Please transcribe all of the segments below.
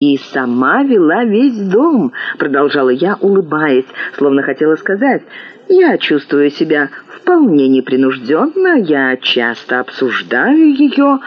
«И сама вела весь дом», — продолжала я, улыбаясь, словно хотела сказать. «Я чувствую себя вполне непринужденно, я часто обсуждаю ее».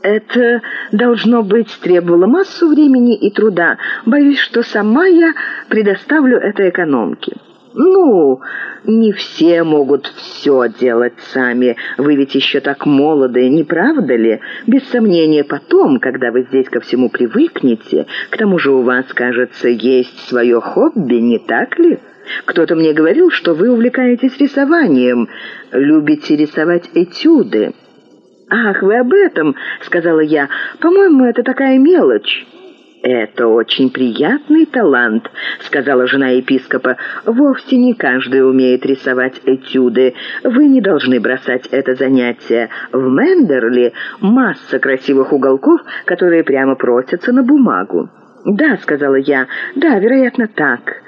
Это, должно быть, требовало массу времени и труда. Боюсь, что сама я предоставлю это экономке. «Ну, не все могут все делать сами. Вы ведь еще так молоды, не правда ли? Без сомнения, потом, когда вы здесь ко всему привыкнете, к тому же у вас, кажется, есть свое хобби, не так ли?» Кто-то мне говорил, что вы увлекаетесь рисованием, любите рисовать этюды». «Ах, вы об этом!» — сказала я. «По-моему, это такая мелочь». «Это очень приятный талант», — сказала жена епископа. «Вовсе не каждый умеет рисовать этюды. Вы не должны бросать это занятие. В Мендерли масса красивых уголков, которые прямо просятся на бумагу». «Да», — сказала я, — «да, вероятно, так».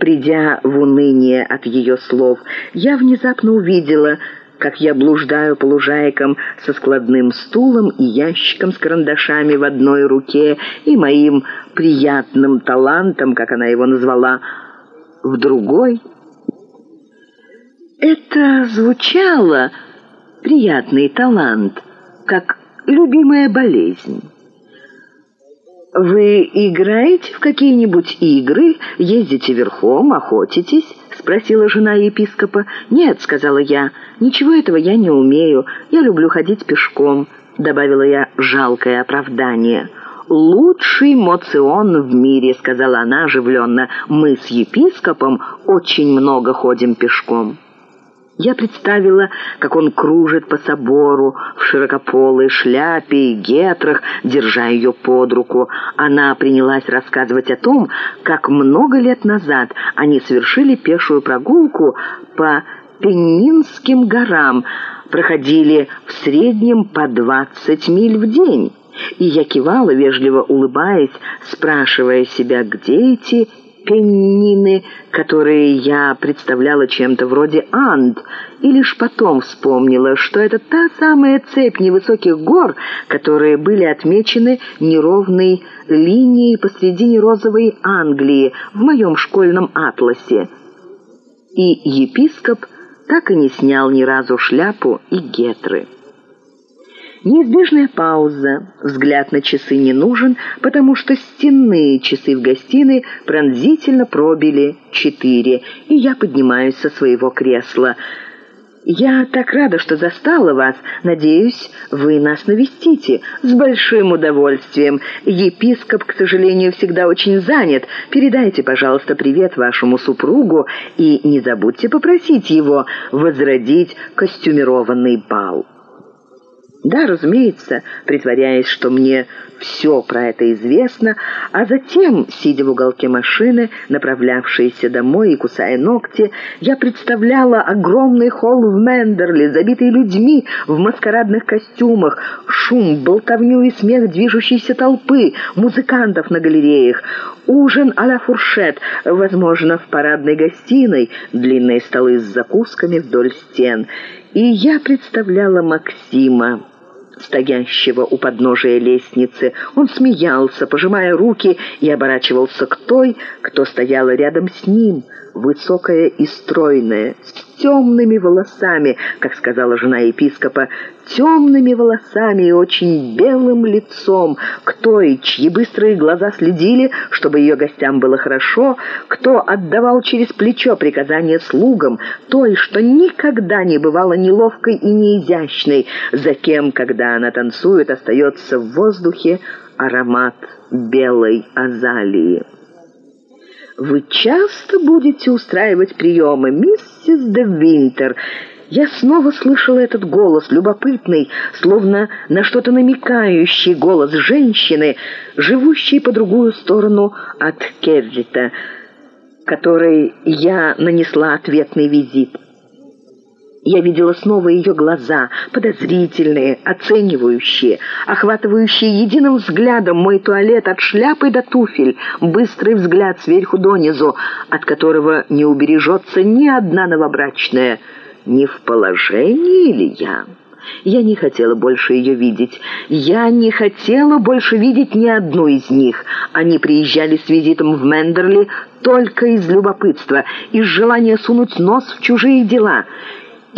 Придя в уныние от ее слов, я внезапно увидела как я блуждаю по лужайкам со складным стулом и ящиком с карандашами в одной руке и моим приятным талантом, как она его назвала, в другой. Это звучало, приятный талант, как любимая болезнь. «Вы играете в какие-нибудь игры, ездите верхом, охотитесь?» — спросила жена епископа. «Нет», — сказала я, — «ничего этого я не умею. Я люблю ходить пешком», — добавила я жалкое оправдание. «Лучший моцион в мире», — сказала она оживленно. «Мы с епископом очень много ходим пешком». Я представила, как он кружит по собору в широкополой шляпе и гетрах, держа ее под руку. Она принялась рассказывать о том, как много лет назад они совершили пешую прогулку по Пеннинским горам, проходили в среднем по двадцать миль в день. И я кивала, вежливо улыбаясь, спрашивая себя, где эти пеннины, которые я представляла чем-то вроде Анд, и лишь потом вспомнила, что это та самая цепь невысоких гор, которые были отмечены неровной линией посредине розовой Англии в моем школьном атласе. И епископ так и не снял ни разу шляпу и гетры. Неизбежная пауза. Взгляд на часы не нужен, потому что стенные часы в гостиной пронзительно пробили четыре, и я поднимаюсь со своего кресла. «Я так рада, что застала вас. Надеюсь, вы нас навестите. С большим удовольствием. Епископ, к сожалению, всегда очень занят. Передайте, пожалуйста, привет вашему супругу и не забудьте попросить его возродить костюмированный бал». Да, разумеется, притворяясь, что мне все про это известно, а затем, сидя в уголке машины, направлявшейся домой и кусая ногти, я представляла огромный холл в Мендерли, забитый людьми в маскарадных костюмах, шум, болтовню и смех движущейся толпы, музыкантов на галереях, ужин а-ля фуршет, возможно, в парадной гостиной, длинные столы с закусками вдоль стен. И я представляла Максима, стоящего у подножия лестницы. Он смеялся, пожимая руки, и оборачивался к той, кто стояла рядом с ним, высокая и стройная, темными волосами, как сказала жена епископа, темными волосами и очень белым лицом, к той, чьи быстрые глаза следили, чтобы ее гостям было хорошо, кто отдавал через плечо приказания слугам, той, что никогда не бывала неловкой и неизящной, за кем, когда она танцует, остается в воздухе аромат белой азалии. «Вы часто будете устраивать приемы, миссис де Винтер?» Я снова слышала этот голос, любопытный, словно на что-то намекающий голос женщины, живущей по другую сторону от Керрита, которой я нанесла ответный визит. Я видела снова ее глаза, подозрительные, оценивающие, охватывающие единым взглядом мой туалет от шляпы до туфель, быстрый взгляд сверху донизу, от которого не убережется ни одна новобрачная. Не в положении ли я? Я не хотела больше ее видеть. Я не хотела больше видеть ни одну из них. Они приезжали с визитом в Мендерли только из любопытства, из желания сунуть нос в чужие дела.